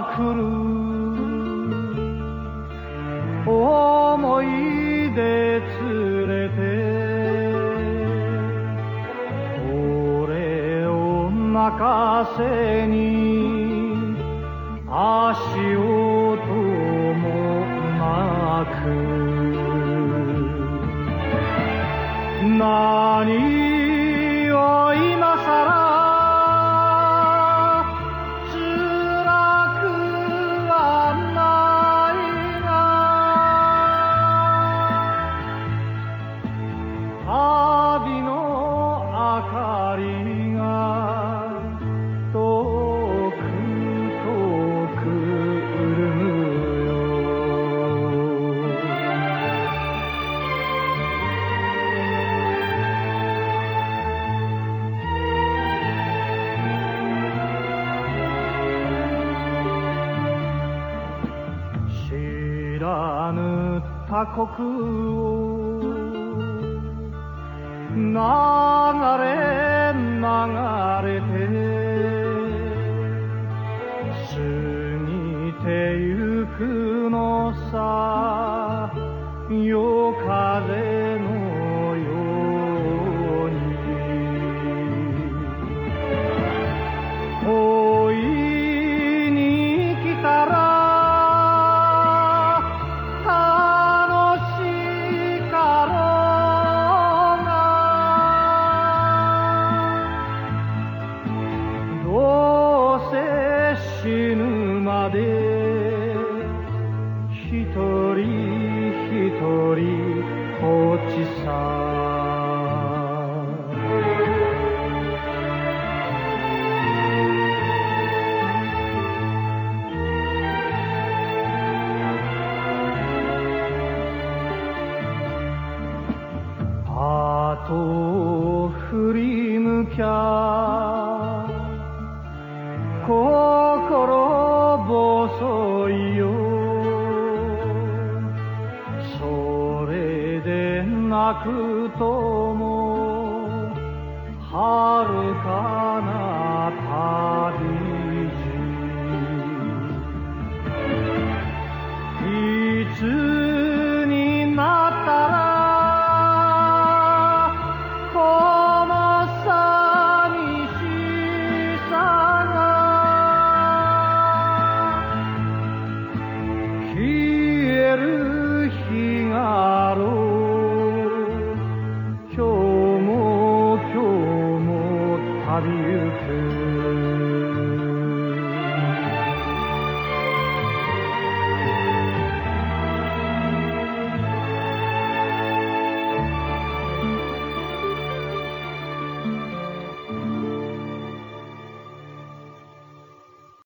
来る。思い出連れて。俺を泣かせに。足音もなく。何らぬ他国を流れ流れて過ぎてゆくのさ夜風と振り向きゃ心で泣くとも。遥か